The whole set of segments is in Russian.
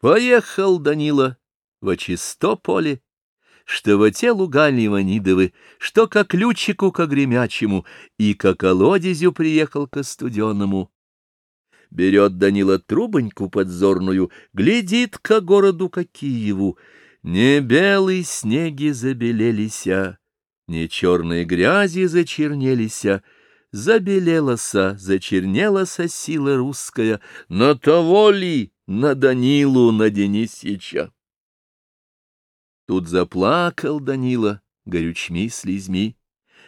Поехал Данила во чисто поле, что во те луга Ливанидовы, что ко ключику ко гремячему, и ко колодезю приехал ко студенному. Берет Данила трубоньку подзорную, глядит ко городу ко Киеву. Не белые снеги забелелися, не черные грязи зачернелися, забелелася, зачернелася сила русская, на того ли на Данилу, на Денисича. Тут заплакал Данила горючми слезьми.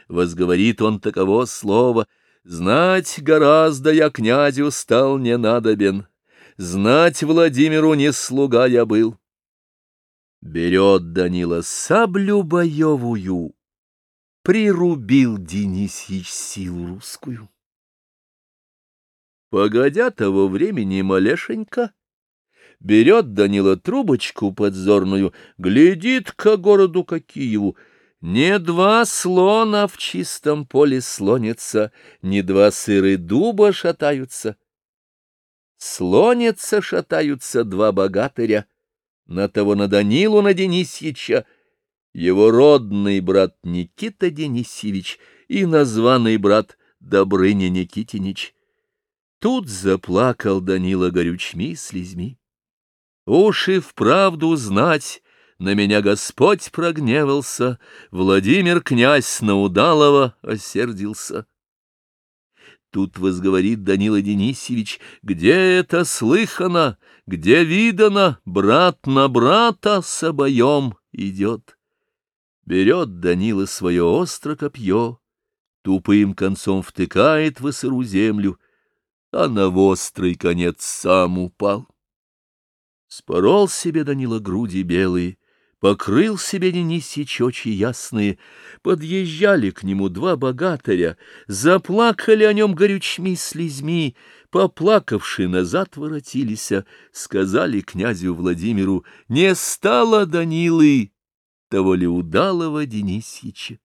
Возговорит он таково слово. Знать гораздо я князю стал не надобен. Знать Владимиру не слуга я был. Берет Данила саблю боевую, Прирубил Денисич силу русскую. Погодя того времени малешенька, Берет Данила трубочку подзорную, глядит ко городу ко Киеву. Не два слона в чистом поле слонятся, не два сыры дуба шатаются. Слонятся, шатаются два богатыря, на того на Данилу на Денисьича, его родный брат Никита Денисевич и названный брат Добрыня Никитинич. Тут заплакал Данила горючми слезьми. Уж и вправду знать, на меня Господь прогневался, Владимир князь на удалого осердился. Тут возговорит Данила Денисевич, где это слыхано, где видано, брат на брата с обоем идет. Берет Данила свое остро копье, тупым концом втыкает в сыру землю, а на острый конец сам упал. Спорол себе Данила груди белые, покрыл себе Денисич очи ясные. Подъезжали к нему два богатыря, заплакали о нем горючми слезьми, поплакавши назад воротились, сказали князю Владимиру, не стало Данилы, того ли удалого Денисича.